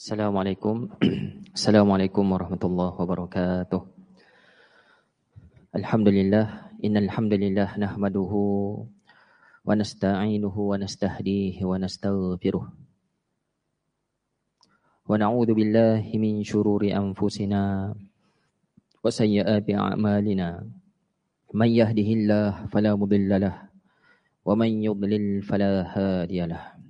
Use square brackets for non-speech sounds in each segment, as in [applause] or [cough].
Assalamualaikum. [clears throat] Assalamualaikum warahmatullahi wabarakatuh. Alhamdulillah, innal hamdalillah nahmaduhu wa nasta'inuhu wa nastahdihi wa nastaghfiruh. Wa na'udzu billahi min shururi anfusina wa sayyiati a'malina. Man yahdihillahu fala mudilla lahu wa man yudlil fala hadiya lahu.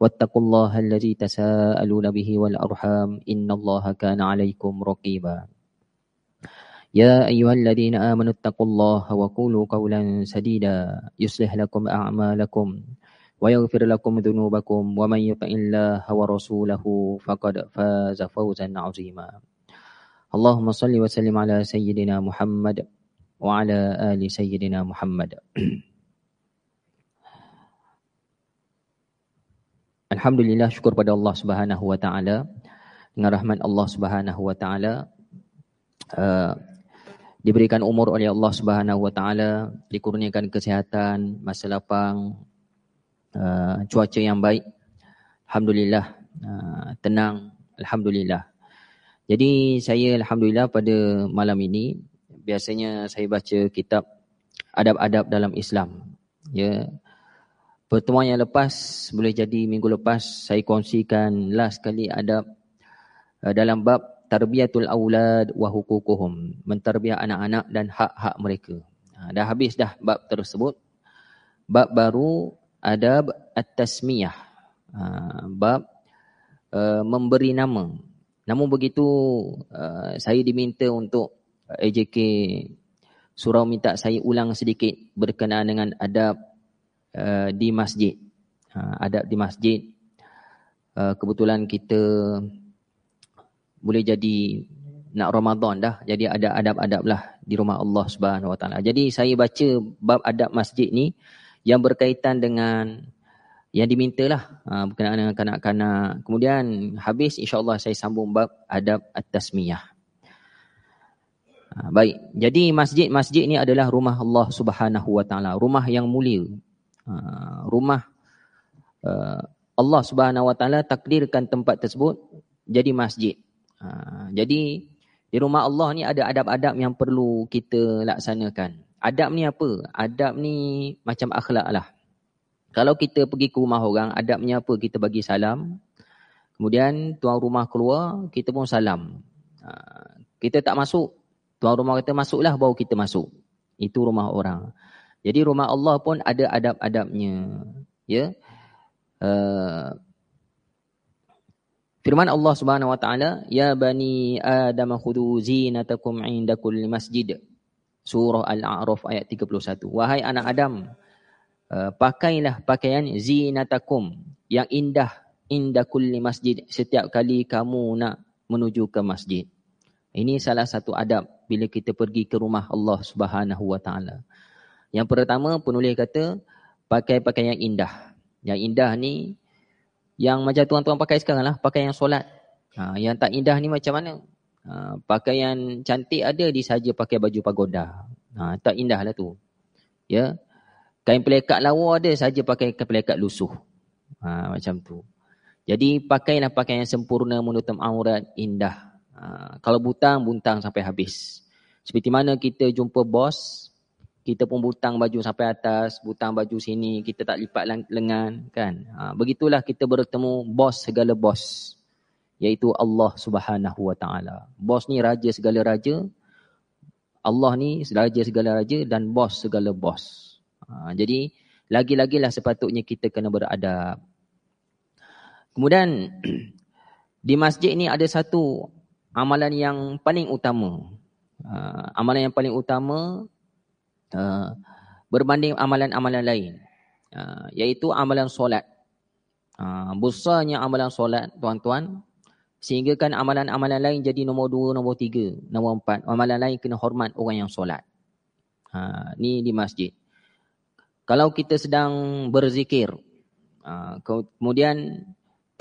واتقوا الله الذي تساءلون به والأرحام إن الله كان عليكم رقيبا يا أيها الذين آمنوا اتقوا الله وقولوا قولا سديدا يصلح لكم أعمالكم ويغفر لكم ذنوبكم ومن يطع الله ورسوله فقد فاز فوزا عظيما اللهم صل وسلم على سيدنا محمد وعلى آل سيدنا محمد Alhamdulillah syukur pada Allah Subhanahu wa taala. Dengan rahmat Allah Subhanahu wa taala uh, diberikan umur oleh Allah Subhanahu wa taala dikurniakan kesihatan masa lapang uh, cuaca yang baik. Alhamdulillah uh, tenang. Alhamdulillah. Jadi saya alhamdulillah pada malam ini biasanya saya baca kitab adab-adab dalam Islam. Ya Pertemuan yang lepas, boleh jadi minggu lepas, saya kongsikan last kali adab uh, dalam bab tarbiyatul aulad wa hukukuhum. Mentarbiah anak-anak dan hak-hak mereka. Uh, dah habis dah bab tersebut. Bab baru adab at-tasmiyah. Uh, bab uh, memberi nama. Namun begitu, uh, saya diminta untuk AJK surau minta saya ulang sedikit berkenaan dengan adab uh, di masjid. Uh, adab di masjid. Uh, kebetulan kita boleh jadi nak Ramadan dah. Jadi ada adab-adab lah di rumah Allah Subhanahu Taala. Jadi saya baca bab adab masjid ni yang berkaitan dengan yang dimintalah uh, berkenaan dengan kanak-kanak. Kemudian habis insya-Allah saya sambung bab adab at-tasmiyah. Uh, baik. Jadi masjid-masjid ni adalah rumah Allah Subhanahu Taala, rumah yang mulia. Ha, rumah uh, Allah Subhanahu Wa Taala takdirkan tempat tersebut jadi masjid. Ha, jadi di rumah Allah ni ada adab-adab yang perlu kita laksanakan. Adab ni apa? Adab ni macam akhlak lah. Kalau kita pergi ke rumah orang, adabnya apa? Kita bagi salam. Kemudian tuan rumah keluar, kita pun salam. Kita tak masuk, tuan rumah kata masuklah baru kita masuk. Itu rumah orang. Jadi rumah Allah pun ada adab-adabnya. Ya. Uh, firman Allah Subhanahu wa taala, "Ya bani Adam khudhu zinatakum 'inda kulli masjid." Surah Al-A'raf ayat 31. Wahai anak Adam, uh, pakailah pakaian zinatakum yang indah inda kulli masjid setiap kali kamu nak menuju ke masjid. Ini salah satu adab bila kita pergi ke rumah Allah Subhanahu wa taala. Yang pertama penulis kata pakai pakaian yang indah. Yang indah ni yang macam tuan-tuan pakai sekarang lah. Pakai yang solat. Ha, yang tak indah ni macam mana? Ha, pakaian cantik ada di saja pakai baju pagoda. Ha, tak indah lah tu. Ya. Kain pelekat lawa ada saja pakai kain pelekat lusuh. Ha, macam tu. Jadi pakailah pakaian yang sempurna menutup aurat indah. Ha, kalau butang, buntang sampai habis. Seperti mana kita jumpa bos, kita pun butang baju sampai atas, butang baju sini, kita tak lipat lengan, kan? Ha, begitulah kita bertemu bos segala bos, iaitu Allah Subhanahu Wa Taala. Bos ni raja segala raja, Allah ni raja segala raja dan bos segala bos. Ha, jadi lagi-lagilah sepatutnya kita kena beradab. Kemudian [clears throat] di masjid ni ada satu amalan yang paling utama. Uh, amalan yang paling utama uh, berbanding amalan-amalan lain uh, iaitu amalan solat uh, besarnya amalan solat tuan-tuan Sehingga kan amalan-amalan lain jadi nombor dua, nombor tiga, nombor empat. Amalan lain kena hormat orang yang solat. Ha, ni di masjid. Kalau kita sedang berzikir, ha, kemudian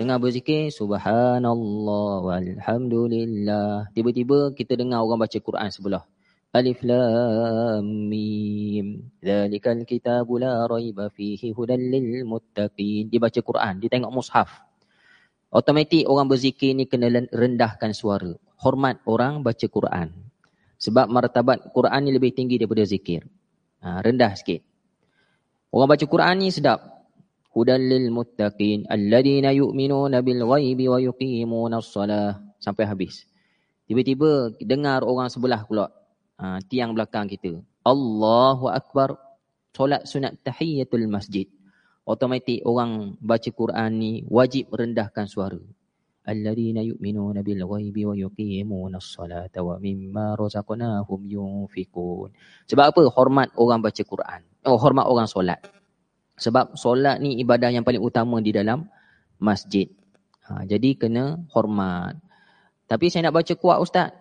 tengah berzikir, subhanallah walhamdulillah. Tiba-tiba kita dengar orang baca Quran sebelah. Alif lam mim. Zalikal kitabu la raiba fihi hudan lil muttaqin. Dia baca Quran, dia tengok mushaf. Automatik orang berzikir ni kena rendahkan suara. Hormat orang baca Quran. Sebab martabat Quran ni lebih tinggi daripada zikir. Ha, rendah sikit. Orang baca Quran ni sedap. Hudan lil muttaqin alladhina yu'minuna bil ghaibi wa yuqimuna as-salah sampai habis. Tiba-tiba dengar orang sebelah pula ha, tiang belakang kita. Allahu akbar. Solat sunat tahiyatul masjid automatik orang baca Quran ni wajib rendahkan suara. Alladzina yu'minuna bil ghaibi wa yuqimuna as-salata wa mimma razaqnahum yunfikun. Sebab apa? Hormat orang baca Quran. Oh, hormat orang solat. Sebab solat ni ibadah yang paling utama di dalam masjid. Ha, jadi kena hormat. Tapi saya nak baca kuat ustaz.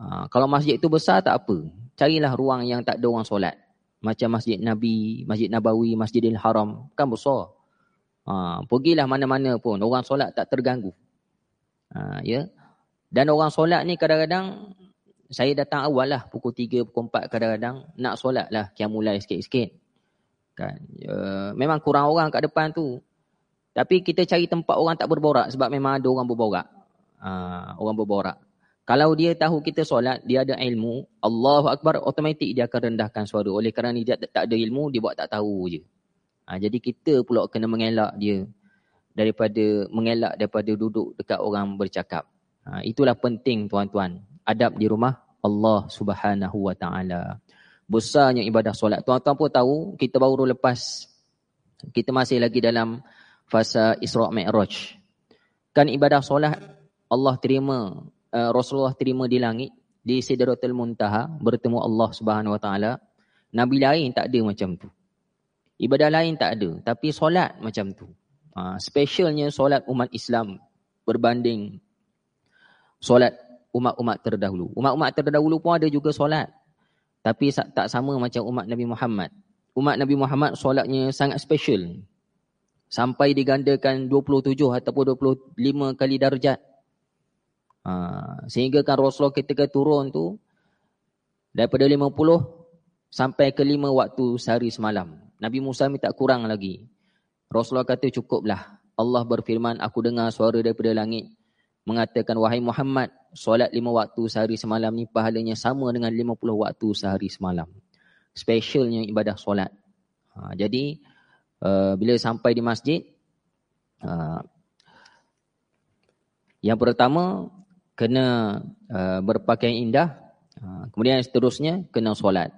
Ha, kalau masjid itu besar tak apa. Carilah ruang yang tak ada orang solat macam Masjid Nabi, Masjid Nabawi, Masjidil Haram, kan besar. Ha, pergilah mana-mana pun, orang solat tak terganggu. Ha, ya. Dan orang solat ni kadang-kadang, saya datang awal lah, pukul 3, pukul 4 kadang-kadang, nak solat lah, kiam mulai sikit-sikit. Kan? Ya, memang kurang orang kat depan tu. Tapi kita cari tempat orang tak berborak, sebab memang ada orang berborak. Ha, orang berborak. Kalau dia tahu kita solat, dia ada ilmu, Allahu Akbar, otomatik dia akan rendahkan suara. Oleh kerana dia tak ada ilmu, dia buat tak tahu je. Ha, jadi kita pula kena mengelak dia daripada mengelak daripada duduk dekat orang bercakap. Ha, itulah penting tuan-tuan. Adab di rumah Allah Subhanahu Wa Taala. Besarnya ibadah solat. Tuan-tuan pun tahu, kita baru lepas, kita masih lagi dalam fasa Isra' Mi'raj. Kan ibadah solat, Allah terima uh, Rasulullah terima di langit di Sidratul Muntaha bertemu Allah Subhanahu Wa Taala. Nabi lain tak ada macam tu. Ibadah lain tak ada, tapi solat macam tu. Uh, specialnya solat umat Islam berbanding solat umat-umat terdahulu. Umat-umat terdahulu pun ada juga solat. Tapi tak sama macam umat Nabi Muhammad. Umat Nabi Muhammad solatnya sangat special. Sampai digandakan 27 ataupun 25 kali darjat. Ha, sehingga kan Rasulullah ketika turun tu daripada 50 sampai ke 5 waktu sehari semalam. Nabi Musa minta kurang lagi. Rasulullah kata cukuplah. Allah berfirman, aku dengar suara daripada langit mengatakan wahai Muhammad, solat 5 waktu sehari semalam ni pahalanya sama dengan 50 waktu sehari semalam. Specialnya ibadah solat. Ha, jadi uh, bila sampai di masjid uh, yang pertama kena uh, berpakaian indah. Uh, kemudian seterusnya kena solat.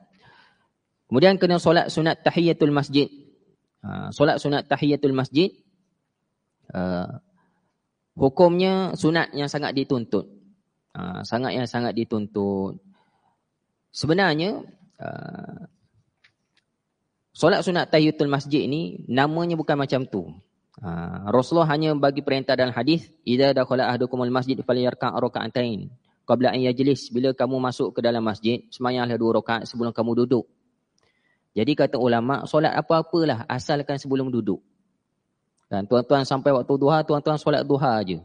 Kemudian kena solat sunat tahiyatul masjid. Uh, solat sunat tahiyatul masjid. Uh, hukumnya sunat yang sangat dituntut. Uh, sangat yang sangat dituntut. Sebenarnya uh, solat sunat tahiyatul masjid ni namanya bukan macam tu. Ha, Rasulullah hanya bagi perintah dalam hadis, "Idza dakhala ahdukumul masjid falyarka' raka'atain." Qabla an yajlis, bila kamu masuk ke dalam masjid, sembahyanglah dua rakaat sebelum kamu duduk. Jadi kata ulama, solat apa-apalah asalkan sebelum duduk. Dan tuan-tuan sampai waktu duha, tuan-tuan solat duha aja.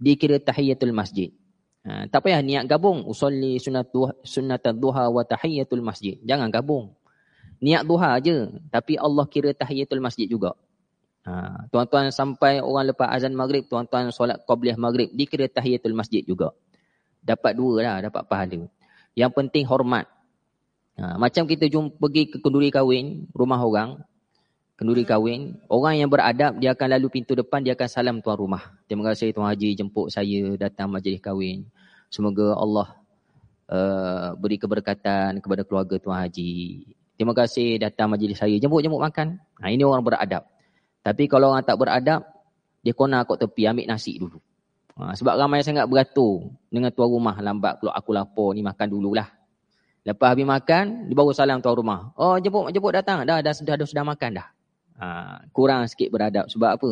Dikira tahiyatul masjid. Ha, tak payah niat gabung. Usalli sunat duha, wa tahiyatul masjid. Jangan gabung. Niat duha aja. Tapi Allah kira tahiyatul masjid juga. Ha, tuan-tuan sampai orang lepas azan maghrib, tuan-tuan solat qabliyah maghrib, dikira tahiyatul masjid juga. Dapat dua lah, dapat pahala. Yang penting hormat. Ha, macam kita jumpa pergi ke kenduri kahwin, rumah orang, kenduri kahwin, orang yang beradab, dia akan lalu pintu depan, dia akan salam tuan rumah. Terima kasih Tuan Haji jemput saya datang majlis kahwin. Semoga Allah uh, beri keberkatan kepada keluarga Tuan Haji. Terima kasih datang majlis saya, jemput-jemput makan. Ha, ini orang beradab. Tapi kalau orang tak beradab, dia kona kat tepi ambil nasi dulu. Ha, sebab ramai sangat beratur dengan tuan rumah lambat kalau aku lapar ni makan dululah. Lepas habis makan, dia baru salam tuan rumah. Oh jemput jemput datang. Dah dah sudah dah, sudah makan dah. Ha, kurang sikit beradab sebab apa?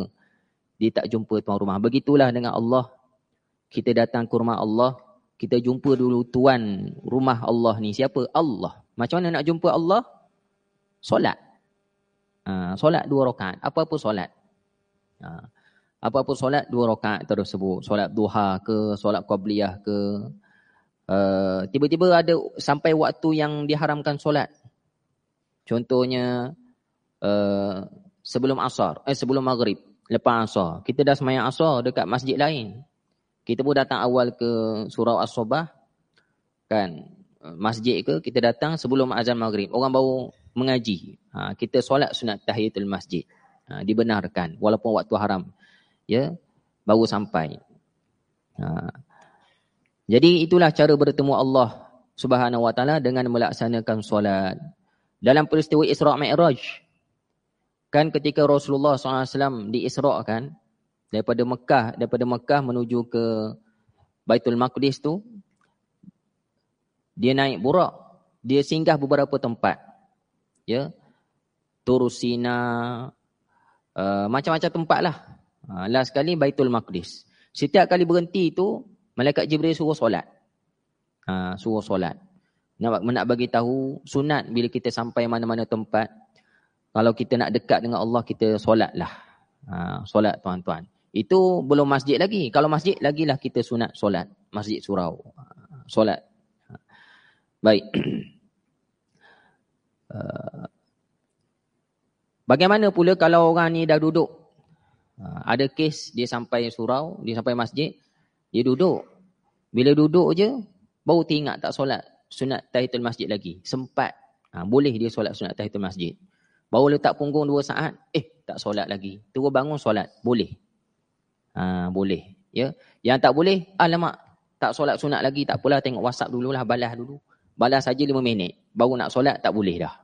Dia tak jumpa tuan rumah. Begitulah dengan Allah. kita datang ke rumah Allah, kita jumpa dulu tuan rumah Allah ni. Siapa? Allah. Macam mana nak jumpa Allah? Solat. Ha, solat dua rakaat. Apa-apa solat. Ha, apa-apa solat dua rakaat tersebut. Solat duha ke, solat qabliyah ke. Uh, tiba-tiba ada sampai waktu yang diharamkan solat. Contohnya uh, sebelum asar, eh sebelum maghrib, lepas asar. Kita dah semayang asar dekat masjid lain. Kita pun datang awal ke surau as-sobah. Kan, masjid ke, kita datang sebelum azan maghrib. Orang baru mengaji. Ha, kita solat sunat tahiyatul masjid. Ha, dibenarkan, walaupun waktu haram. Ya, baru sampai. Ha. Jadi itulah cara bertemu Allah subhanahu wa ta'ala dengan melaksanakan solat. Dalam peristiwa Isra' Mi'raj. Kan ketika Rasulullah SAW diisra'kan, daripada Mekah daripada Mekah menuju ke Baitul Maqdis tu dia naik burak dia singgah beberapa tempat ya Turusina uh, macam-macam tempat lah uh, last kali Baitul Maqdis setiap kali berhenti tu malaikat Jibril suruh solat uh, suruh solat nak nak bagi tahu sunat bila kita sampai mana-mana tempat kalau kita nak dekat dengan Allah kita solatlah uh, solat tuan-tuan itu belum masjid lagi. Kalau masjid, lagilah kita sunat solat. Masjid surau. Solat. Baik. [clears throat] Bagaimana pula kalau orang ni dah duduk? Ada kes dia sampai surau, dia sampai masjid. Dia duduk. Bila duduk je, baru teringat tak solat sunat tahitul masjid lagi. Sempat. Ha, boleh dia solat sunat tahitul masjid. Baru letak punggung dua saat, eh tak solat lagi. Terus bangun solat. Boleh. Ha, boleh. Ya. Yang tak boleh, alamak. Tak solat sunat lagi, tak apalah. Tengok WhatsApp dululah, balas dulu. Balas saja lima minit. Baru nak solat, tak boleh dah.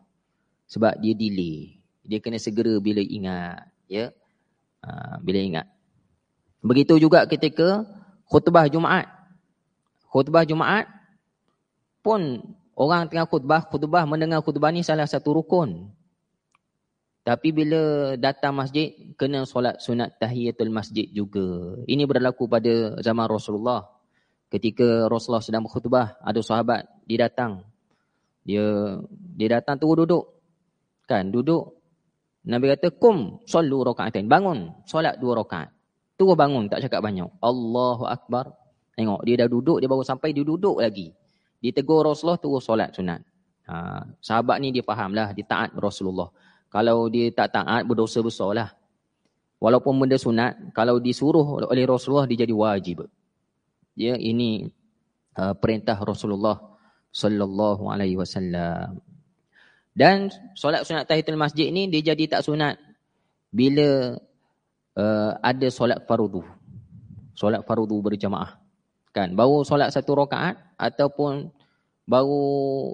Sebab dia delay. Dia kena segera bila ingat. Ya. Ha, bila ingat. Begitu juga ketika khutbah Jumaat. Khutbah Jumaat pun orang tengah khutbah, khutbah mendengar khutbah ni salah satu rukun. Tapi bila datang masjid, kena solat sunat tahiyatul masjid juga. Ini berlaku pada zaman Rasulullah. Ketika Rasulullah sedang berkhutbah, ada sahabat, dia datang. Dia dia datang tunggu duduk. Kan, duduk. Nabi kata, Kum, sallu raka'atain. Bangun, solat dua rakaat. Tunggu bangun, tak cakap banyak. Allahu Akbar. Tengok, dia dah duduk, dia baru sampai, dia duduk lagi. Dia tegur Rasulullah, tunggu solat sunat. Ha, sahabat ni dia fahamlah, dia taat Rasulullah. Kalau dia tak taat, berdosa besar lah. Walaupun benda sunat, kalau disuruh oleh Rasulullah, dia jadi wajib. Ya, ini uh, perintah Rasulullah sallallahu alaihi wasallam. Dan solat sunat tahiyatul masjid ni dia jadi tak sunat bila uh, ada solat fardu. Solat fardu berjamaah. Kan, baru solat satu rakaat ataupun baru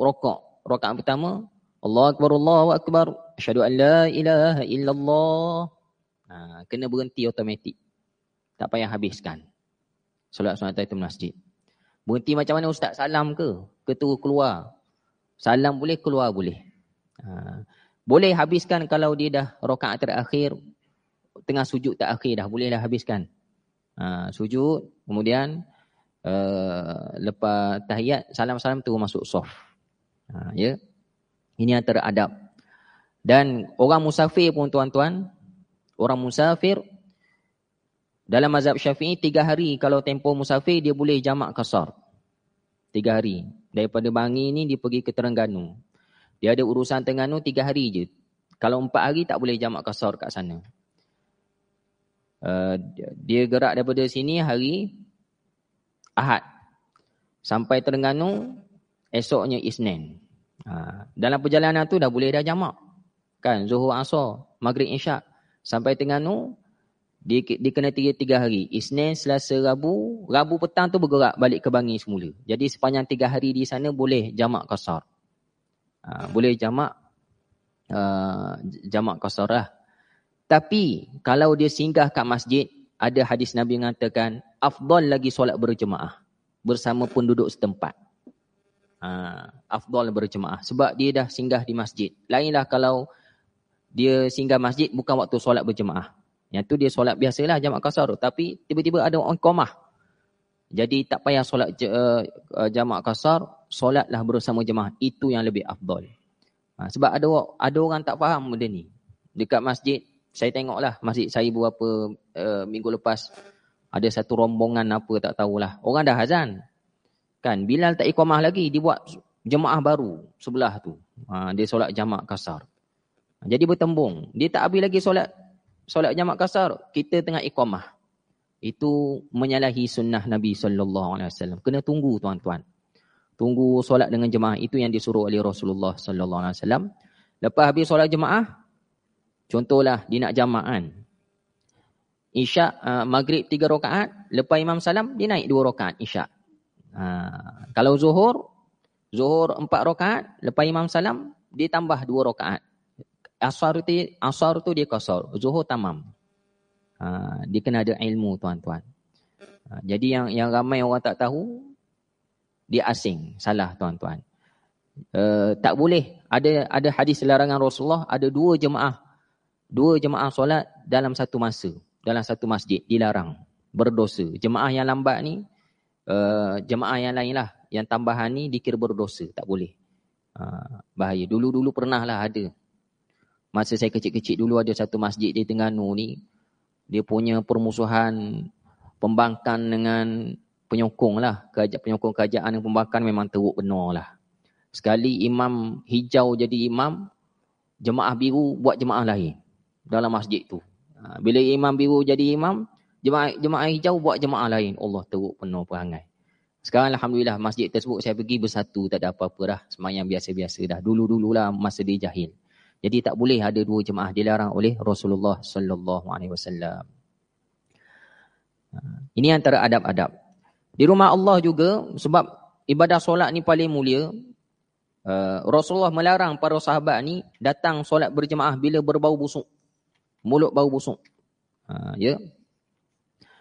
rokok. Rakaat pertama, Allah akbar Allahu akbar Asyhadu an la ilaha illallah. Ha, kena berhenti automatik. Tak payah habiskan. Solat sunat itu masjid. Berhenti macam mana ustaz salam ke? Ketua keluar. Salam boleh, keluar boleh. Ha, boleh habiskan kalau dia dah rokaat terakhir. Tengah sujud tak akhir dah. Boleh dah habiskan. Ha, sujud. Kemudian uh, lepas tahiyat, salam-salam tu masuk soft. Ha, ya. Ini antara adab dan orang musafir pun tuan-tuan, orang musafir dalam mazhab syafi'i tiga hari kalau tempoh musafir dia boleh jamak kasar. Tiga hari. Daripada Bangi ni dia pergi ke Terengganu. Dia ada urusan Terengganu tiga hari je. Kalau empat hari tak boleh jamak kasar kat sana. Uh, dia gerak daripada sini hari Ahad. Sampai Terengganu esoknya Isnin. Uh, dalam perjalanan tu dah boleh dah jamak. Kan Zuhur Asar, Maghrib Isyak sampai Terengganu dia, dia kena tiga, tiga hari. Isnin, Selasa, Rabu. Rabu petang tu bergerak balik ke Bangi semula. Jadi sepanjang tiga hari di sana boleh jamak kasar. Ha, boleh jamak uh, jamak kasar lah. Tapi kalau dia singgah kat masjid, ada hadis Nabi mengatakan, afdal lagi solat berjemaah bersama penduduk setempat. Uh, afdal berjemaah. Sebab dia dah singgah di masjid. Lainlah kalau dia singgah masjid bukan waktu solat berjemaah. Yang tu dia solat biasalah jamaah kasar. Tapi tiba-tiba ada orang komah. Jadi tak payah solat uh, jamak kasar, solatlah bersama jemaah. Itu yang lebih afdal. Ha, sebab ada ada orang tak faham benda ni. Dekat masjid, saya tengoklah masjid saya beberapa uh, minggu lepas ada satu rombongan apa tak tahulah. Orang dah azan. Kan Bilal tak iqamah lagi, dibuat jemaah baru sebelah tu. Ha, dia solat jamak kasar. Jadi bertembung. Dia tak habis lagi solat solat jamak kasar, kita tengah iqamah itu menyalahi sunnah Nabi sallallahu alaihi wasallam. Kena tunggu tuan-tuan. Tunggu solat dengan jemaah itu yang disuruh oleh Rasulullah sallallahu alaihi wasallam. Lepas habis solat jemaah, contohlah dia nak jamaan. Isyak uh, maghrib tiga rakaat, lepas imam salam dia naik dua rakaat isyak. Uh, kalau zuhur, zuhur empat rakaat, lepas imam salam dia tambah dua rakaat. Asar tu asar tu dia kosor, zuhur tamam. Ha, dia kena ada ilmu tuan-tuan. Ha, jadi yang yang ramai orang tak tahu dia asing, salah tuan-tuan. Uh, tak boleh. Ada ada hadis larangan Rasulullah ada dua jemaah. Dua jemaah solat dalam satu masa dalam satu masjid dilarang. Berdosa. Jemaah yang lambat ni uh, jemaah yang lain lah. Yang tambahan ni dikira berdosa. Tak boleh. Uh, bahaya. Dulu-dulu pernah lah ada masa saya kecil-kecil dulu ada satu masjid di Tengganu ni dia punya permusuhan pembangkan dengan penyokong lah. Penyokong kerajaan yang pembangkan memang teruk benar lah. Sekali imam hijau jadi imam, jemaah biru buat jemaah lain dalam masjid tu. Ha, bila imam biru jadi imam, jemaah, jemaah hijau buat jemaah lain. Allah teruk penuh perangai. Sekarang Alhamdulillah masjid tersebut saya pergi bersatu, tak ada apa-apa dah. Semayang biasa-biasa dah. Dulu-dululah masa dia jahil. Jadi tak boleh ada dua jemaah dilarang oleh Rasulullah sallallahu alaihi wasallam. Ha, ini antara adab-adab. Di rumah Allah juga sebab ibadah solat ni paling mulia, uh, Rasulullah melarang para sahabat ni datang solat berjemaah bila berbau busuk. Mulut bau busuk. Uh, ya.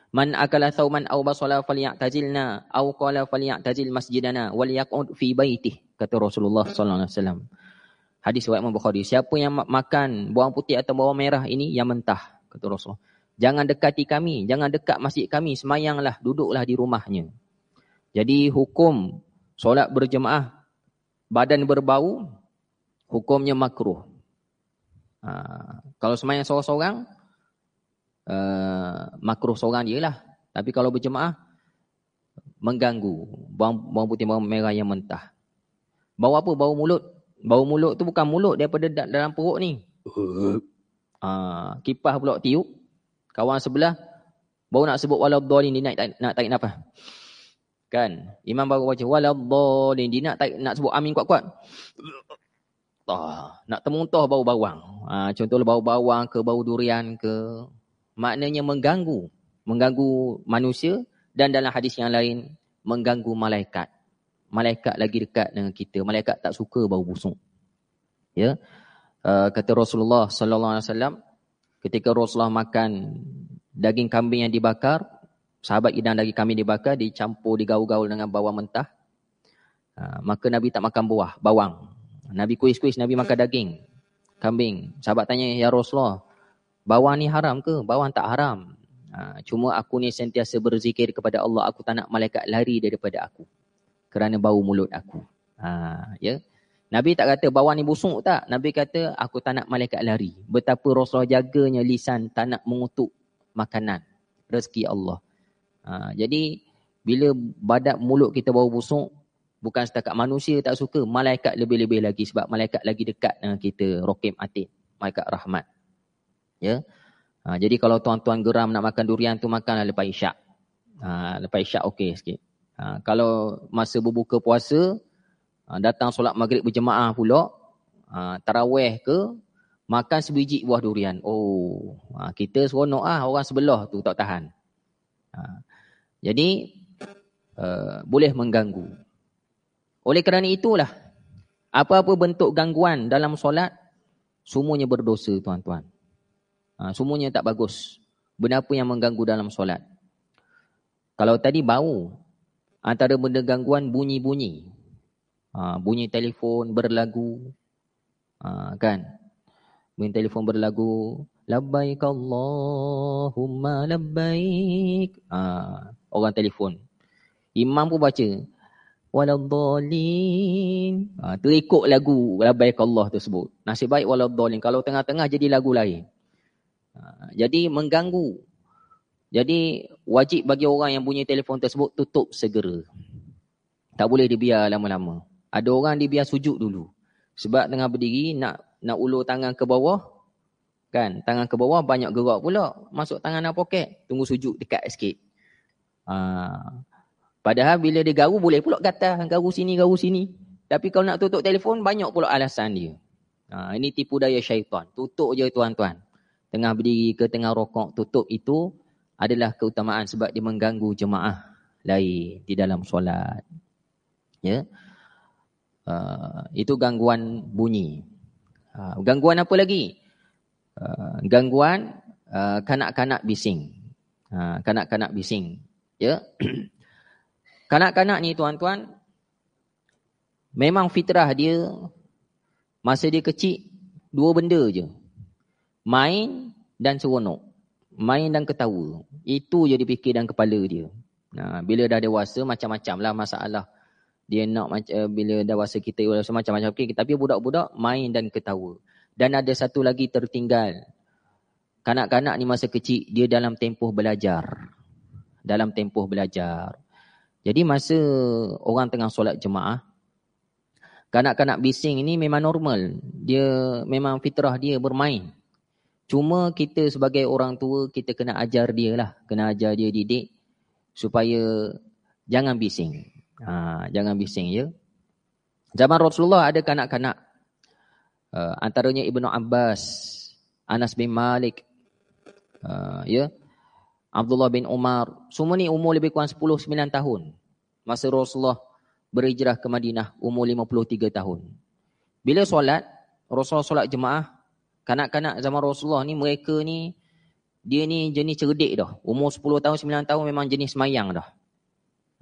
Man akala thawman aw basala falyatazilna aw qala falyatazil masjidana wal yaqud fi baitih kata Rasulullah sallallahu alaihi wasallam. Hadis riwayat Imam Bukhari. Siapa yang makan bawang putih atau bawang merah ini yang mentah, kata Rasul. Jangan dekati kami, jangan dekat masjid kami, semayanglah, duduklah di rumahnya. Jadi hukum solat berjemaah badan berbau hukumnya makruh. Ha, kalau semayang seorang-seorang uh, makruh seorang dia lah. Tapi kalau berjemaah mengganggu bawang, bawang putih bawang merah yang mentah. Bau apa? Bau mulut Bau mulut tu bukan mulut daripada dalam perut ni. Uh, kipas pula tiup. Kawan sebelah baru nak sebut waladhdallin dia nak nak tarik nafas. Kan? Imam baru baca waladhdallin dia nak tarik, nak sebut amin kuat-kuat. Ah, nak temuntah bau bawang. Ah, contohnya bau bawang ke bau durian ke. Maknanya mengganggu, mengganggu manusia dan dalam hadis yang lain mengganggu malaikat malaikat lagi dekat dengan kita. Malaikat tak suka bau busuk. Ya. Uh, kata Rasulullah sallallahu alaihi wasallam ketika Rasulullah makan daging kambing yang dibakar, sahabat hidang daging kambing dibakar dicampur digaul-gaul dengan bawang mentah. Uh, maka Nabi tak makan buah, bawang. Nabi kuis-kuis Nabi makan daging kambing. Sahabat tanya, "Ya Rasulullah, bawang ni haram ke?" Bawang tak haram. Uh, cuma aku ni sentiasa berzikir kepada Allah, aku tak nak malaikat lari daripada aku kerana bau mulut aku. Ha, ya. Nabi tak kata bawang ni busuk tak. Nabi kata aku tak nak malaikat lari. Betapa Rasulullah jaganya lisan tak nak mengutuk makanan. Rezeki Allah. Ha, jadi bila badak mulut kita bau busuk. Bukan setakat manusia tak suka. Malaikat lebih-lebih lagi. Sebab malaikat lagi dekat dengan kita. Rokim atid. Malaikat rahmat. Ya. Ha, jadi kalau tuan-tuan geram nak makan durian tu makanlah lepas isyak. Ha, lepas isyak okey sikit. Ha, kalau masa berbuka puasa, ha, datang solat maghrib berjemaah pula, ha, tarawih ke, makan sebiji buah durian. Oh, ha, kita seronok ah orang sebelah tu tak tahan. Ha, jadi, uh, boleh mengganggu. Oleh kerana itulah, apa-apa bentuk gangguan dalam solat, semuanya berdosa tuan-tuan. Ha, semuanya tak bagus. Benda apa yang mengganggu dalam solat. Kalau tadi bau, Antara benda gangguan bunyi-bunyi. Ha, bunyi telefon berlagu. Ha, kan? Bunyi telefon berlagu. Labbaik Allahumma labbaik. Ha, orang telefon. Imam pun baca. Waladhalin. Ha, terikut lagu Labaik Allah tersebut. Nasib baik waladhalin. Kalau tengah-tengah jadi lagu lain. Ha, jadi mengganggu. Jadi wajib bagi orang yang punya telefon tersebut tutup segera. Tak boleh dibiar lama-lama. Ada orang dibiar sujud dulu. Sebab tengah berdiri nak nak ulur tangan ke bawah. Kan? Tangan ke bawah banyak gerak pula. Masuk tangan dalam poket. Tunggu sujud dekat sikit. Ha. Padahal bila dia garu boleh pula kata garu sini, garu sini. Tapi kalau nak tutup telefon banyak pula alasan dia. Ha. Ini tipu daya syaitan. Tutup je tuan-tuan. Tengah berdiri ke tengah rokok tutup itu adalah keutamaan sebab dia mengganggu jemaah lain di dalam solat. Ya. Uh, itu gangguan bunyi. Uh, gangguan apa lagi? Uh, gangguan uh, kanak-kanak bising. Uh, kanak-kanak bising. Ya. [clears throat] Kanak-kanak ni tuan-tuan memang fitrah dia masa dia kecil dua benda je. Main dan seronok main dan ketawa. Itu je dipikir dalam kepala dia. Nah, bila dah dewasa macam-macam lah masalah. Dia nak uh, bila dah rasa kita macam-macam okay, tapi budak-budak main dan ketawa. Dan ada satu lagi tertinggal. Kanak-kanak ni masa kecil dia dalam tempoh belajar. Dalam tempoh belajar. Jadi masa orang tengah solat jemaah kanak-kanak bising ini memang normal. Dia memang fitrah dia bermain cuma kita sebagai orang tua kita kena ajar dia lah kena ajar dia didik supaya jangan bising Ha, jangan bising ya. Zaman Rasulullah ada kanak-kanak. Uh, antaranya Ibnu Abbas, Anas bin Malik, uh, ya. Abdullah bin Umar. Semua ni umur lebih kurang 10 9 tahun. Masa Rasulullah berhijrah ke Madinah umur 53 tahun. Bila solat, Rasulullah solat jemaah, kanak-kanak zaman Rasulullah ni mereka ni dia ni jenis cerdik dah. Umur 10 tahun 9 tahun memang jenis semayang dah.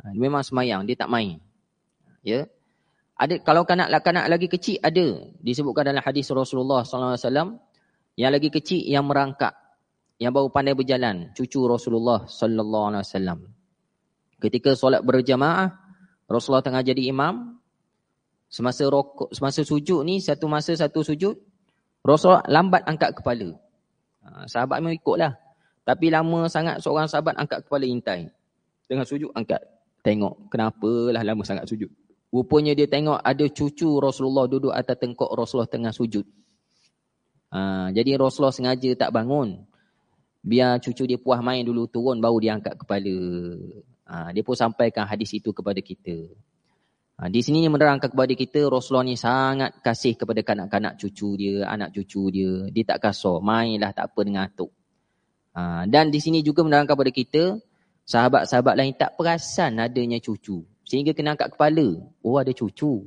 Ha, memang semayang, dia tak main. Ya. Ada kalau kanak-kanak lagi kecil ada disebutkan dalam hadis Rasulullah sallallahu alaihi wasallam yang lagi kecil yang merangkak yang baru pandai berjalan cucu Rasulullah sallallahu alaihi wasallam. Ketika solat berjamaah Rasulullah tengah jadi imam semasa rokok semasa sujud ni satu masa satu sujud Rasulullah lambat angkat kepala. Ha, sahabat memang ikutlah. Tapi lama sangat seorang sahabat angkat kepala intai. Dengan sujud angkat. Tengok kenapa lah lama sangat sujud. Rupanya dia tengok ada cucu Rasulullah duduk atas tengkok Rasulullah tengah sujud. Ha, jadi Rasulullah sengaja tak bangun. Biar cucu dia puas main dulu turun baru dia angkat kepala. Ha, dia pun sampaikan hadis itu kepada kita. Ha, di sini menerangkan kepada kita Rasulullah ni sangat kasih kepada kanak-kanak cucu dia, anak cucu dia. Dia tak kasar, mainlah tak apa dengan atuk. Ha, dan di sini juga menerangkan kepada kita Sahabat-sahabat lain tak perasan adanya cucu. Sehingga kena angkat kepala. Oh ada cucu.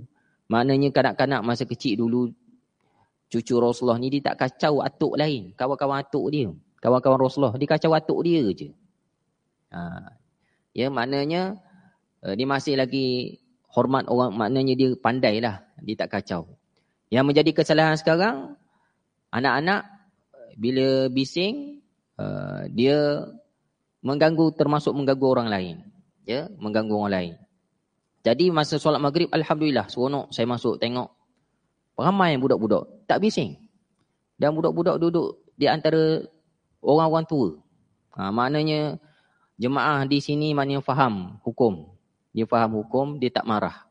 Maknanya kanak-kanak masa kecil dulu cucu Rasulullah ni dia tak kacau atuk lain. Kawan-kawan atuk dia. Kawan-kawan Rasulullah. Dia kacau atuk dia je. Ha. Ya maknanya uh, dia masih lagi hormat orang. Maknanya dia pandai lah. Dia tak kacau. Yang menjadi kesalahan sekarang. Anak-anak bila bising. Uh, dia mengganggu termasuk mengganggu orang lain. Ya, mengganggu orang lain. Jadi masa solat maghrib alhamdulillah seronok saya masuk tengok ramai budak-budak tak bising. Dan budak-budak duduk di antara orang-orang tua. Ha, maknanya jemaah di sini mana yang faham hukum. Dia faham hukum, dia tak marah.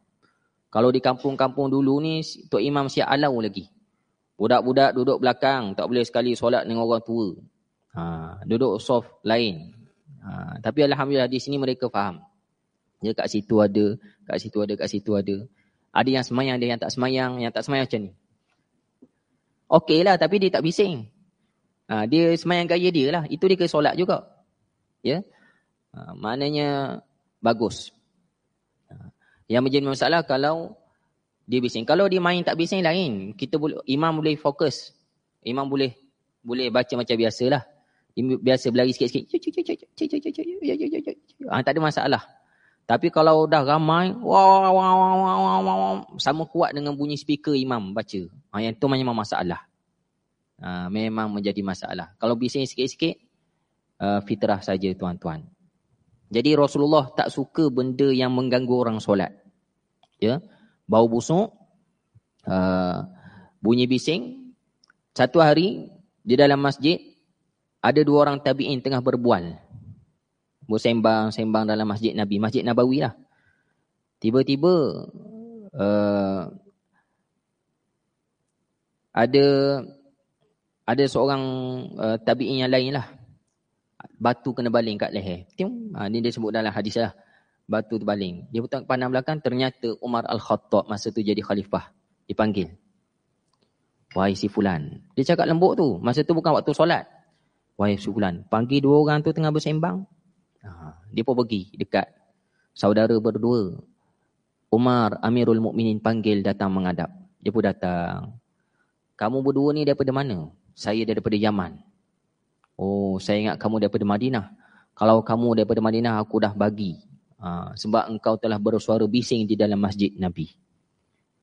Kalau di kampung-kampung dulu ni Tok Imam siap alau lagi. Budak-budak duduk belakang, tak boleh sekali solat dengan orang tua. Ha, duduk soft lain. Ha, tapi Alhamdulillah di sini mereka faham. Ya kat situ ada, kat situ ada, kat situ ada. Ada yang semayang, ada yang tak semayang, yang tak semayang macam ni. Okey lah tapi dia tak bising. Ha, dia semayang gaya dia lah. Itu dia ke solat juga. Ya. Ha, maknanya bagus. Ha, yang menjadi masalah kalau dia bising. Kalau dia main tak bising lain. Kita boleh, imam boleh fokus. Imam boleh boleh baca macam biasalah biasa berlari sikit-sikit. Ha, tak ada masalah. Tapi kalau dah ramai, wow, wow, wow, wow, wow, sama kuat dengan bunyi speaker imam baca. Ha, yang tu memang masalah. Ha, memang menjadi masalah. Kalau bising sikit-sikit, uh, fitrah saja tuan-tuan. Jadi Rasulullah tak suka benda yang mengganggu orang solat. Ya. Bau busuk, uh, bunyi bising. Satu hari di dalam masjid ada dua orang tabi'in tengah berbual. Bersembang-sembang dalam masjid Nabi. Masjid Nabawi lah. Tiba-tiba uh, ada ada seorang uh, tabi'in yang lain lah. Batu kena baling kat leher. Tium. Ha, ni dia sebut dalam hadis lah. Batu terbaling. Dia putang pandang belakang. Ternyata Umar Al-Khattab masa tu jadi khalifah. Dipanggil. Wahai si Fulan. Dia cakap lembut tu. Masa tu bukan waktu solat. Wahai si Fulan. Panggil dua orang tu tengah bersembang. Ha, dia pun pergi dekat saudara berdua. Umar Amirul Mukminin panggil datang menghadap. Dia pun datang. Kamu berdua ni daripada mana? Saya daripada Yaman. Oh, saya ingat kamu daripada Madinah. Kalau kamu daripada Madinah, aku dah bagi. Ha, sebab engkau telah bersuara bising di dalam masjid Nabi.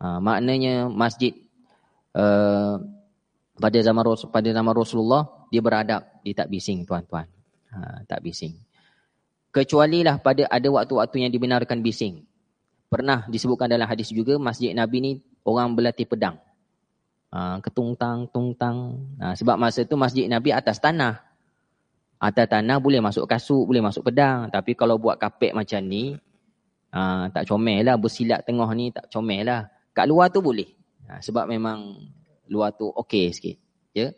Ha, maknanya masjid uh, pada zaman pada zaman Rasulullah, dia beradab, dia tak bising tuan-tuan. Ha, tak bising. Kecuali lah pada ada waktu-waktu yang dibenarkan bising. Pernah disebutkan dalam hadis juga, masjid Nabi ni orang berlatih pedang. Ha, ketungtang, tungtang. Ha, sebab masa tu masjid Nabi atas tanah. Atas tanah boleh masuk kasut, boleh masuk pedang. Tapi kalau buat kapek macam ni, ha, tak comel lah. Bersilat tengah ni tak comel lah. Kat luar tu boleh. Ha, sebab memang luar tu okey sikit. Ya?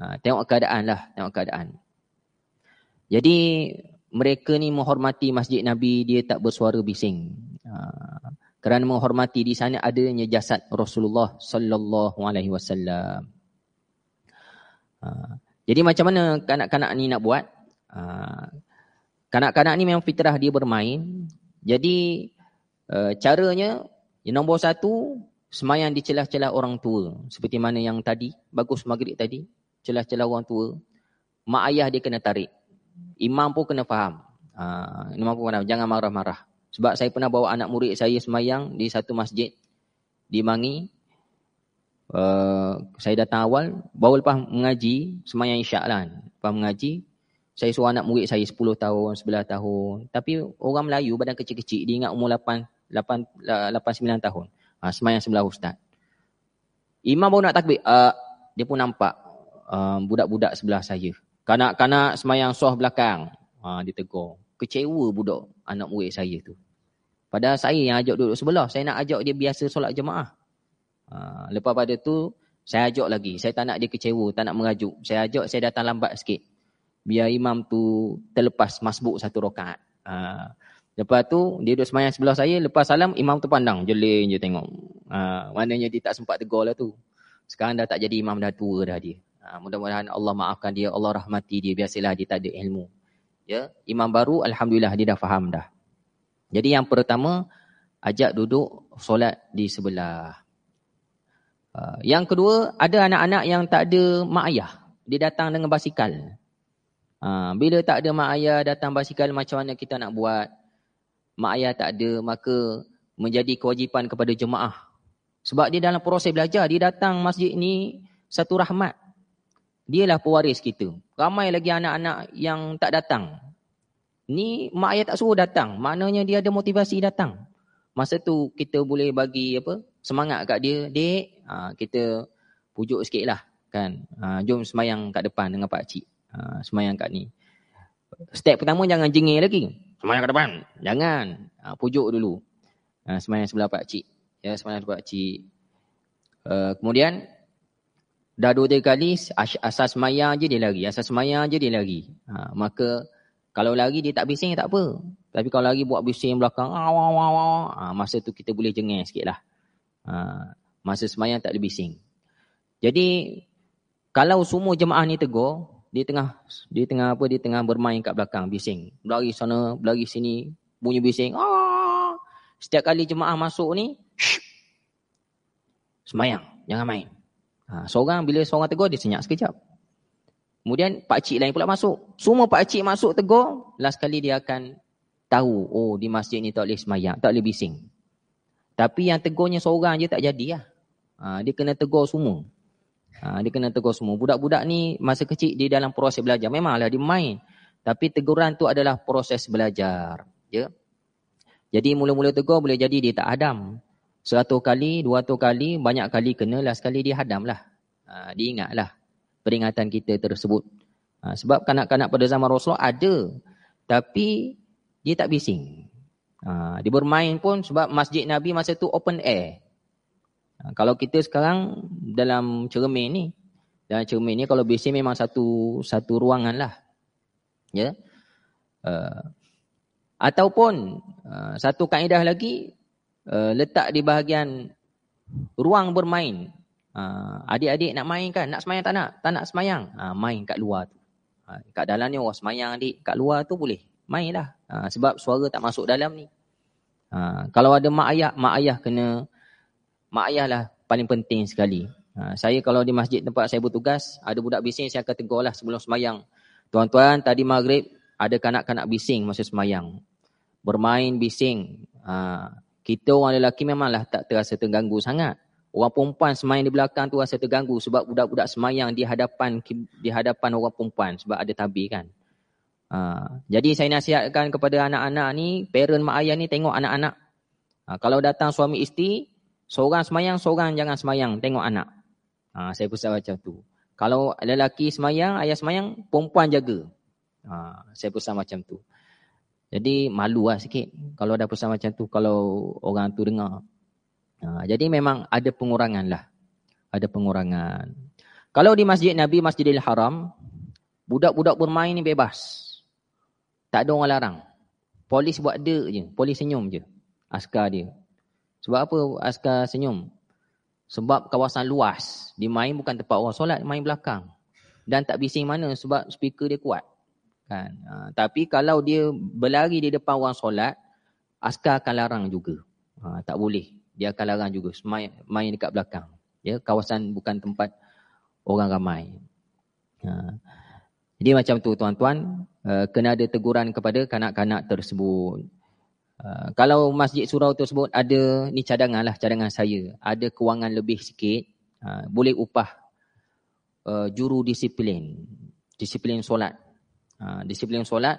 Ha, tengok keadaan lah. Tengok keadaan. Jadi mereka ni menghormati masjid Nabi, dia tak bersuara bising. Ha, kerana menghormati di sana adanya jasad Rasulullah sallallahu alaihi wasallam. Ha, jadi macam mana kanak-kanak ni nak buat? Ha, kanak-kanak ni memang fitrah dia bermain. Jadi uh, caranya yang nombor satu, semayang di celah-celah orang tua. Seperti mana yang tadi, bagus maghrib tadi. Celah-celah orang tua. Mak ayah dia kena tarik. Imam pun kena faham. Uh, imam pun kena, jangan marah-marah. Sebab saya pernah bawa anak murid saya semayang di satu masjid di Mangi. Uh, saya datang awal, baru lepas mengaji, semayang isyak lah. Lepas mengaji, saya suruh anak murid saya 10 tahun, 11 tahun. Tapi orang Melayu badan kecil-kecil, dia ingat umur 8, 8, 8 9 tahun. Uh, semayang sebelah ustaz. Imam baru nak takbir, uh, dia pun nampak uh, budak-budak sebelah saya. Kanak-kanak semayang soh belakang, uh, dia tegur. Kecewa budak anak murid saya tu. Padahal saya yang ajak duduk sebelah. Saya nak ajak dia biasa solat jemaah. Ha, lepas pada tu, saya ajak lagi. Saya tak nak dia kecewa, tak nak merajuk. Saya ajak, saya datang lambat sikit. Biar imam tu terlepas masbuk satu rokaat. Ha, lepas tu, dia duduk semayang sebelah saya. Lepas salam, imam tu pandang. Jeling je tengok. Ha, maknanya dia tak sempat tegur lah tu. Sekarang dah tak jadi imam dah tua dah dia. Ha, mudah-mudahan Allah maafkan dia, Allah rahmati dia. Biasalah dia tak ada ilmu. Ya, Imam baru, Alhamdulillah dia dah faham dah. Jadi yang pertama, ajak duduk solat di sebelah. Uh, yang kedua, ada anak-anak yang tak ada mak ayah. Dia datang dengan basikal. Uh, bila tak ada mak ayah datang basikal, macam mana kita nak buat? Mak ayah tak ada, maka menjadi kewajipan kepada jemaah. Sebab dia dalam proses belajar, dia datang masjid ni satu rahmat. Dialah pewaris kita. Ramai lagi anak-anak yang tak datang. Ni mak ayah tak suruh datang. Maknanya dia ada motivasi datang. Masa tu kita boleh bagi apa semangat kat dia, dek, ha, kita pujuk sikit lah. Kan? Ha, jom semayang kat depan dengan pak cik. Ha, semayang kat ni. Step pertama jangan jengir lagi. Semayang kat depan. Jangan. Ha, pujuk dulu. Ha, semayang sebelah pak cik. Ya, semayang sebelah pak cik. Uh, kemudian, dah dua tiga kali, asas semayang je dia lagi. Asas semayang je dia lagi. Ha, maka, kalau lagi dia tak bising tak apa. Tapi kalau lagi buat bising belakang, aw, aw, aw, aw, ha, masa tu kita boleh jengeng sikit lah. Ha, masa semayang tak ada bising. Jadi, kalau semua jemaah ni tegur, dia tengah dia tengah apa dia tengah bermain kat belakang bising berlari sana berlari sini bunyi bising ah setiap kali jemaah masuk ni semayang jangan main ha, seorang bila seorang tegur dia senyap sekejap Kemudian pak cik lain pula masuk. Semua pak cik masuk tegur, last kali dia akan tahu, oh di masjid ni tak boleh semayang, tak boleh bising. Tapi yang tegurnya seorang je tak jadi lah. Ha, dia kena tegur semua. Ha, dia kena tegur semua. Budak-budak ni masa kecil dia dalam proses belajar. Memanglah dia main. Tapi teguran tu adalah proses belajar. Ya. Jadi mula-mula tegur boleh jadi dia tak hadam. Seratus kali, dua ratus kali, banyak kali kena lah sekali dia hadam lah. Ha, diingatlah peringatan kita tersebut. Ha, sebab kanak-kanak pada zaman Rasulullah ada. Tapi dia tak bising. Ha, dia bermain pun sebab masjid Nabi masa tu open air. Ha, kalau kita sekarang dalam cermin ni, dalam cermin ni kalau bising memang satu satu ruangan lah. Ya? Uh, ataupun uh, satu kaedah lagi uh, letak di bahagian ruang bermain. Adik-adik nak main kan? Nak semayang tak nak? Tak nak semayang? Uh, main kat luar tu. Uh, kat dalam ni orang semayang adik kat luar tu boleh. Mainlah. Uh, sebab suara tak masuk dalam ni uh, kalau ada mak ayah mak ayah kena mak ayah lah paling penting sekali uh, saya kalau di masjid tempat saya bertugas ada budak bising saya akan tegur lah sebelum semayang Tuan-tuan, tadi maghrib ada kanak-kanak bising masa semayang. Bermain bising. Ha, kita orang lelaki memanglah tak terasa terganggu sangat. Orang perempuan semayang di belakang tu rasa terganggu sebab budak-budak semayang di hadapan di hadapan orang perempuan sebab ada tabir kan. Ha, jadi saya nasihatkan kepada anak-anak ni, parent mak ayah ni tengok anak-anak. Ha, kalau datang suami isteri, seorang semayang, seorang jangan semayang, tengok anak. Ha, saya pesan macam tu. Kalau lelaki semayang, ayah semayang, perempuan jaga. Ha, saya pesan macam tu. Jadi malu lah sikit kalau ada pesan macam tu, kalau orang tu dengar. Ha, jadi memang ada pengurangan lah. Ada pengurangan. Kalau di masjid Nabi, Masjidil Haram, budak-budak bermain ni bebas. Tak ada orang larang. Polis buat de je. Polis senyum je. Askar dia. Sebab apa askar senyum? Sebab kawasan luas. Dia main bukan tempat orang solat, main belakang. Dan tak bising mana sebab speaker dia kuat. Kan? Ha, tapi kalau dia berlari di depan orang solat, askar akan larang juga. Ha, tak boleh. Dia akan larang juga. Main, main dekat belakang. Ya, kawasan bukan tempat orang ramai. Ha. Jadi macam tu tuan-tuan, uh, kena ada teguran kepada kanak-kanak tersebut. Uh, kalau masjid surau tersebut ada ni cadangan lah cadangan saya ada kewangan lebih sikit uh, boleh upah uh, juru disiplin disiplin solat. Uh, disiplin solat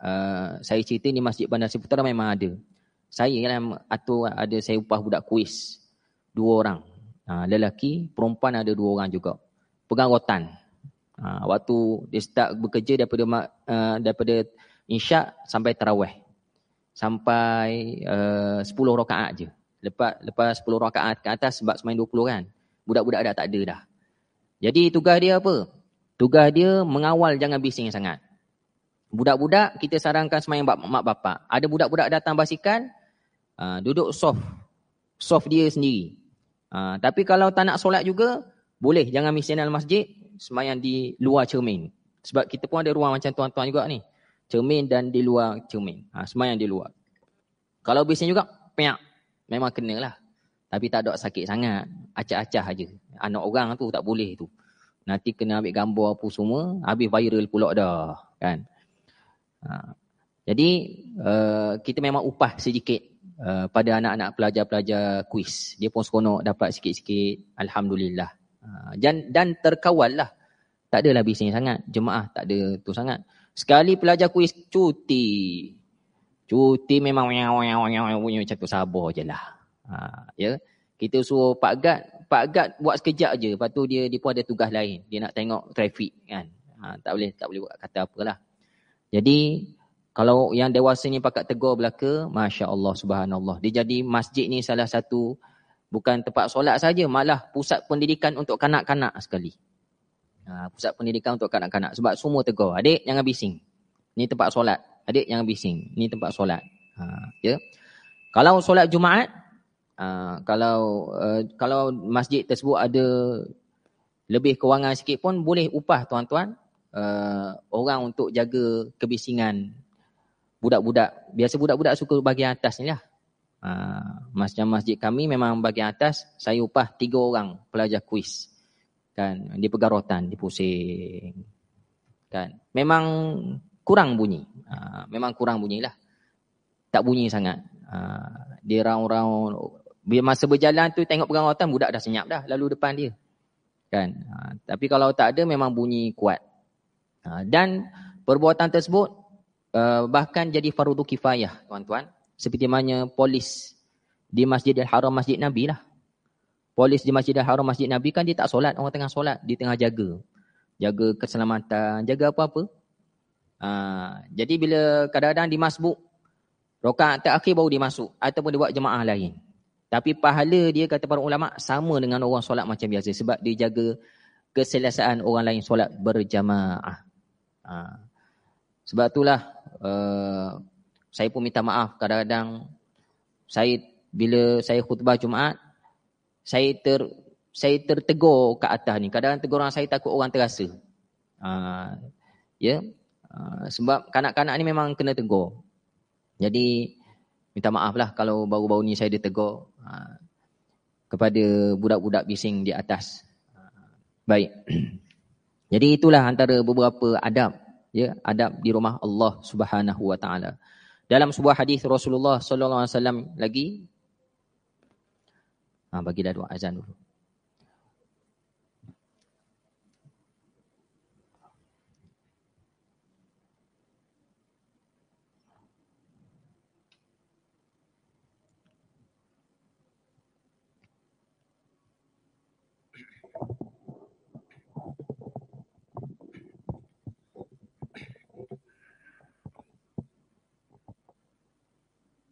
uh, saya cerita ni masjid bandar Siputera memang ada. Saya yang atau ada saya upah budak kuis dua orang. Uh, lelaki perempuan ada dua orang juga. Pegang rotan uh, waktu dia start bekerja daripada uh, daripada insyak sampai tarawih sampai uh, 10 rakaat je. Lepas lepas 10 rakaat ke atas sebab semain 20 kan. Budak-budak dah tak ada dah. Jadi tugas dia apa? Tugas dia mengawal jangan bising sangat. Budak-budak kita sarankan semain mak bapak. Ada budak-budak datang basikal, uh, duduk soft. Soft dia sendiri. Uh, tapi kalau tak nak solat juga, boleh jangan misin dalam masjid, semayang di luar cermin. Sebab kita pun ada ruang macam tuan-tuan juga ni cermin dan di luar cermin. Ha, semayang di luar. Kalau bising juga, piak. Memang kena lah. Tapi tak ada sakit sangat. Acah-acah aja. Anak orang tu tak boleh tu. Nanti kena ambil gambar apa semua. Habis viral pula dah. Kan? Ha. Jadi, uh, kita memang upah sedikit uh, pada anak-anak pelajar-pelajar kuis. Dia pun seronok dapat sikit-sikit. Alhamdulillah. Uh, dan, dan terkawal lah. Tak adalah bising sangat. Jemaah tak ada tu sangat. Sekali pelajar kuis cuti. Cuti memang punya macam tu sabar je lah. Ha, ya. Kita suruh Pak Gad, Pak Gad buat sekejap je. Lepas tu dia, dia pun ada tugas lain. Dia nak tengok trafik kan. Ha, tak boleh tak boleh buat kata apalah. Jadi kalau yang dewasa ni pakat tegur belaka, Masya Allah subhanallah. Dia jadi masjid ni salah satu bukan tempat solat saja, malah pusat pendidikan untuk kanak-kanak sekali. Ha, pusat pendidikan untuk kanak-kanak. Sebab semua tegur. Adik, jangan bising. Ni tempat solat. Adik, jangan bising. Ni tempat solat. Ha, ya. Kalau solat Jumaat, uh, kalau uh, kalau masjid tersebut ada lebih kewangan sikit pun, boleh upah tuan-tuan. Uh, orang untuk jaga kebisingan budak-budak. Biasa budak-budak suka bagian atas ni lah. Uh, macam masjid kami memang bagian atas, saya upah tiga orang pelajar kuis. Kan dia pegang rotan dia pusing. Kan memang kurang bunyi. Ha, memang kurang bunyilah. Tak bunyi sangat. Ha, dia round-round biar masa berjalan tu tengok pegang rotan budak dah senyap dah lalu depan dia. Kan ha, tapi kalau tak ada memang bunyi kuat. Ha, dan perbuatan tersebut uh, bahkan jadi fardu kifayah tuan-tuan seperti mana polis di Masjidil Haram Masjid Nabi lah. Polis di Masjidil Haram Masjid Nabi kan dia tak solat orang tengah solat dia tengah jaga. Jaga keselamatan jaga apa-apa. Uh, jadi bila kadang-kadang di masbuk rokaat terakhir baru dia masuk ataupun dia buat jemaah lain. Tapi pahala dia kata para ulama sama dengan orang solat macam biasa. Sebab dia jaga keselesaan orang lain solat berjamaah. Ha. Sebab itulah uh, saya pun minta maaf kadang-kadang saya bila saya khutbah Jumaat saya ter saya tertegur ke atas ni. Kadang-kadang teguran saya takut orang terasa. Ha. ya. Uh, sebab kanak-kanak ni memang kena tegur. Jadi minta maaf lah kalau baru-baru ni saya ditegur. Ha, kepada budak-budak bising di atas. Ha, baik. [clears throat] Jadi itulah antara beberapa adab ya, adab di rumah Allah Subhanahu wa taala. Dalam sebuah hadis Rasulullah sallallahu alaihi wasallam lagi ha, bagi dah doa azan dulu.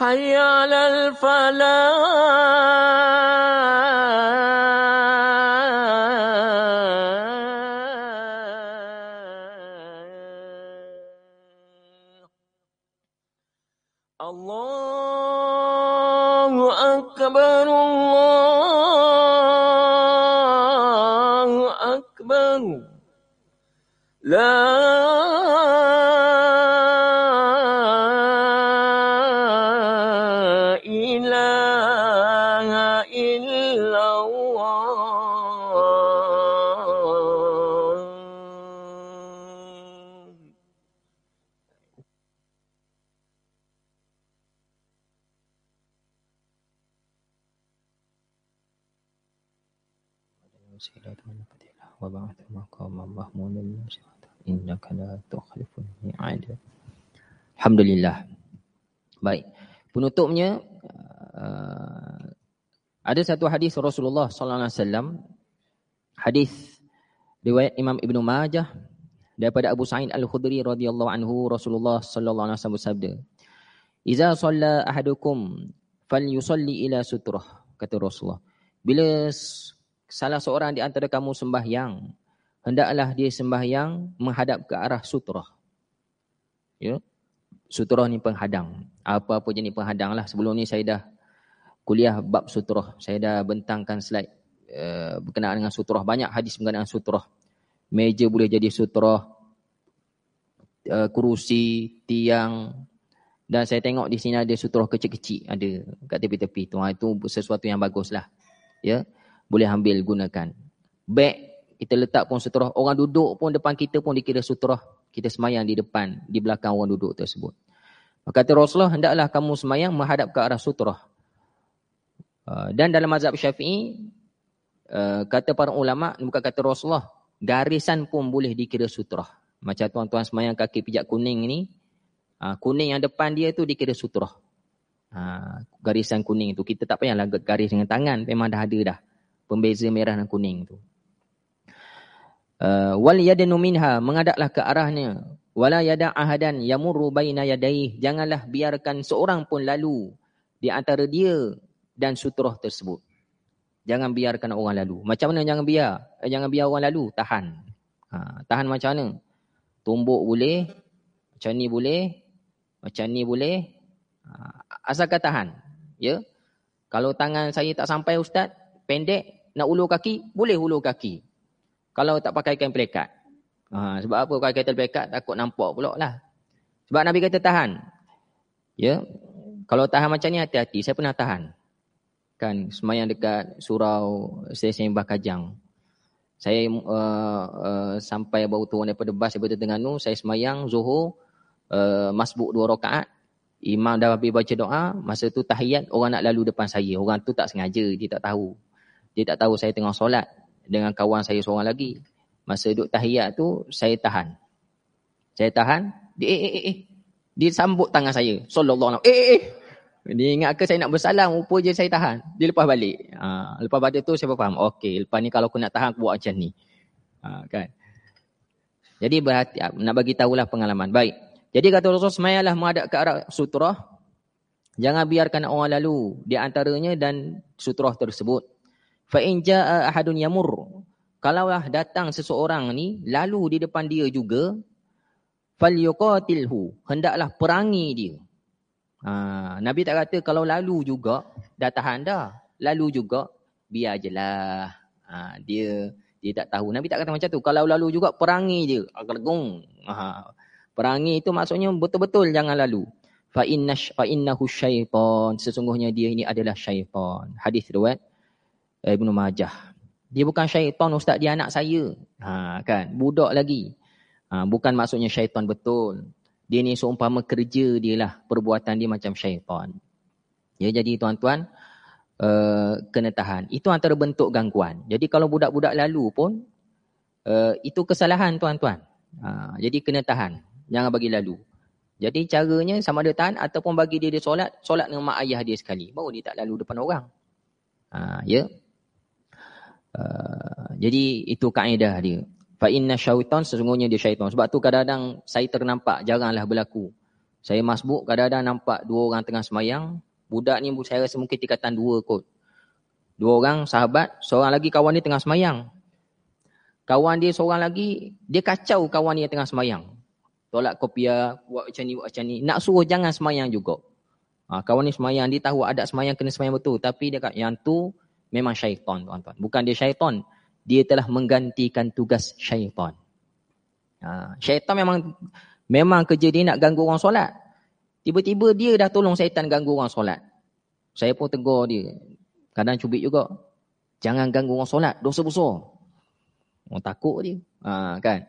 حي على الفلاح. Alhamdulillah. Baik. Penutupnya uh, ada satu hadis Rasulullah sallallahu alaihi wasallam hadis riwayat Imam Ibnu Majah daripada Abu Sa'id Al-Khudri radhiyallahu anhu Rasulullah sallallahu alaihi wasallam bersabda Iza shalla ahadukum falyusalli ila sutrah kata Rasulullah bila salah seorang di antara kamu sembahyang hendaklah dia sembahyang menghadap ke arah sutrah ya sutrah ni penghadang apa-apa jenis penghadang lah sebelum ni saya dah kuliah bab sutrah. Saya dah bentangkan slide uh, berkenaan dengan sutrah. Banyak hadis berkenaan sutrah. Meja boleh jadi sutrah. Uh, kerusi, tiang. Dan saya tengok di sini ada sutrah kecil-kecil. Ada kat tepi-tepi. Ha, itu sesuatu yang bagus lah. Ya? Boleh ambil gunakan. Beg kita letak pun sutrah. Orang duduk pun depan kita pun dikira sutrah. Kita semayang di depan, di belakang orang duduk tersebut. Kata Rasulullah, hendaklah kamu semayang menghadap ke arah sutrah. Uh, dan dalam mazhab syafi'i, uh, kata para ulama, bukan kata Rasulullah, garisan pun boleh dikira sutrah. Macam tuan-tuan semayang kaki pijak kuning ni, uh, kuning yang depan dia tu dikira sutrah. Garisan kuning tu, kita tak payahlah garis dengan tangan, memang dah ada dah. Pembeza merah dan kuning tu. Wal yadanu minha, mengadaklah ke arahnya. Wala yada ahadan yamurru baina yadaih. Janganlah biarkan seorang pun lalu di antara dia dan sutrah tersebut. Jangan biarkan orang lalu. Macam mana jangan biar? Eh, jangan biar orang lalu. Tahan. Ha, tahan macam mana? Tumbuk boleh. Macam ni boleh. Macam ni boleh. Ha, asalkan tahan. Ya. Kalau tangan saya tak sampai ustaz, pendek, nak ulur kaki, boleh ulur kaki. Kalau tak pakai kain pelekat. Ha, sebab apa pakai kain pelekat? Takut nampak pula lah. Sebab Nabi kata tahan. Ya. Kalau tahan macam ni hati-hati. Saya pernah tahan kan semayang dekat surau stesen Bah Kajang. Saya uh, uh, sampai baru turun daripada bas daripada Terengganu, saya semayang Zuhur uh, masbuk dua rakaat. Imam dah habis baca doa, masa tu tahiyat orang nak lalu depan saya. Orang tu tak sengaja, dia tak tahu. Dia tak tahu saya tengah solat dengan kawan saya seorang lagi. Masa duduk tahiyat tu, saya tahan. Saya tahan, dia eh eh eh. eh. Dia sambut tangan saya. Sallallahu alaihi. Eh eh eh. Dia ingat ke saya nak bersalam, rupa je saya tahan. Dia lepas balik. Ha, lepas pada tu saya faham. Okey, lepas ni kalau aku nak tahan, aku buat macam ni. Ha, kan? Jadi berhati, nak bagi tahulah pengalaman. Baik. Jadi kata Rasul, semayalah menghadap ke arah sutrah. Jangan biarkan orang lalu di antaranya dan sutrah tersebut. Fa'in ja'a ahadun yamur. Kalaulah datang seseorang ni, lalu di depan dia juga, fal yuqatilhu. Hendaklah perangi dia. Ha, Nabi tak kata kalau lalu juga dah tahan dah. Lalu juga biar je lah. Ha, dia dia tak tahu. Nabi tak kata macam tu. Kalau lalu juga perangi je. Agar-agung. Ha, perangi itu maksudnya betul-betul jangan lalu. Fa fa innahu syaitan. Sesungguhnya dia ini adalah syaitan. Hadis riwayat Ibnu Majah. Dia bukan syaitan ustaz dia anak saya. Ha, kan? Budak lagi. Ha, bukan maksudnya syaitan betul. Dia ni seumpama kerja dia lah. Perbuatan dia macam syaitan. Ya, jadi tuan-tuan, uh, kena tahan. Itu antara bentuk gangguan. Jadi kalau budak-budak lalu pun, uh, itu kesalahan tuan-tuan. Uh, jadi kena tahan. Jangan bagi lalu. Jadi caranya sama ada tahan ataupun bagi dia dia solat, solat dengan mak ayah dia sekali. Baru dia tak lalu depan orang. Uh, ya. Uh, jadi itu kaedah dia. Fa inna syaitan sesungguhnya dia syaitan. Sebab tu kadang-kadang saya ternampak jaranglah berlaku. Saya masbuk kadang-kadang nampak dua orang tengah semayang. Budak ni saya rasa mungkin tingkatan dua kot. Dua orang sahabat, seorang lagi kawan dia tengah semayang. Kawan dia seorang lagi, dia kacau kawan dia tengah semayang. Tolak kopiah, buat macam ni, buat macam ni. Nak suruh jangan semayang juga. Ha, kawan ni semayang, dia tahu ada semayang kena semayang betul. Tapi dia kata, yang tu memang syaitan tuan-tuan. Bukan dia syaitan dia telah menggantikan tugas syaitan. Ha, syaitan memang memang kerja dia nak ganggu orang solat. Tiba-tiba dia dah tolong syaitan ganggu orang solat. Saya pun tegur dia. Kadang cubit juga. Jangan ganggu orang solat. Dosa besar. Orang takut dia. Ha, kan?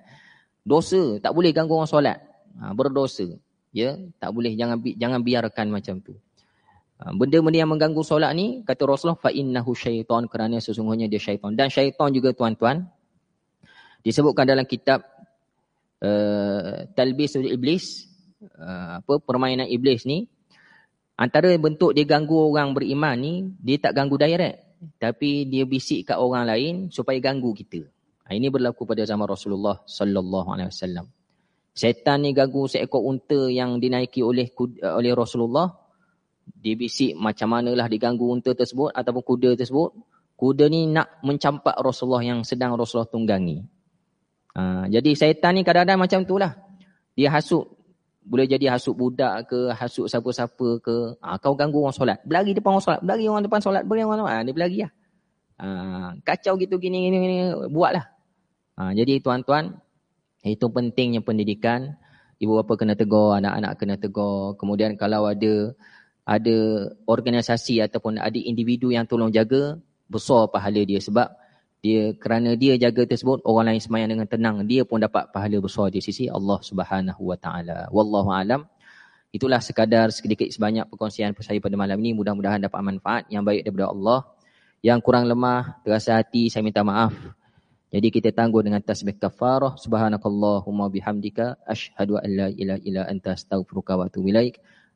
Dosa. Tak boleh ganggu orang solat. Ha, berdosa. Ya, tak boleh jangan jangan biarkan macam tu. Ha, benda-benda yang mengganggu solat ni kata Rasulullah fa innahu syaitan kerana sesungguhnya dia syaitan. Dan syaitan juga tuan-tuan disebutkan dalam kitab uh, talbis iblis uh, apa permainan iblis ni antara bentuk dia ganggu orang beriman ni dia tak ganggu direct. Tapi dia bisik kat orang lain supaya ganggu kita. Ha, ini berlaku pada zaman Rasulullah sallallahu alaihi wasallam. Setan ni ganggu seekor unta yang dinaiki oleh oleh Rasulullah dia bisik macam manalah diganggu unta tersebut ataupun kuda tersebut. Kuda ni nak mencampak Rasulullah yang sedang Rasulullah tunggangi. Ha, jadi syaitan ni kadang-kadang macam itulah. Dia hasut boleh jadi hasut budak ke, hasut siapa-siapa ke. Ha, kau ganggu orang solat. Berlari depan orang solat. Berlari orang depan solat. Berlari orang solat. Ha, dia berlari lah. Ha, kacau gitu gini, gini, gini. Buatlah. Ha, jadi tuan-tuan, itu pentingnya pendidikan. Ibu bapa kena tegur, anak-anak kena tegur. Kemudian kalau ada ada organisasi ataupun ada individu yang tolong jaga, besar pahala dia. Sebab dia kerana dia jaga tersebut orang lain semayang dengan tenang dia pun dapat pahala besar di sisi Allah Subhanahu wa taala. Wallahu alam. Itulah sekadar sedikit sebanyak perkongsian saya pada malam ini. Mudah-mudahan dapat manfaat yang baik daripada Allah. Yang kurang lemah terasa hati saya minta maaf. Jadi kita tangguh dengan tasbih kafarah. Subhanakallahumma bihamdika. Asyhadu an la ilaha illa anta astaghfiruka wa atubu ilaik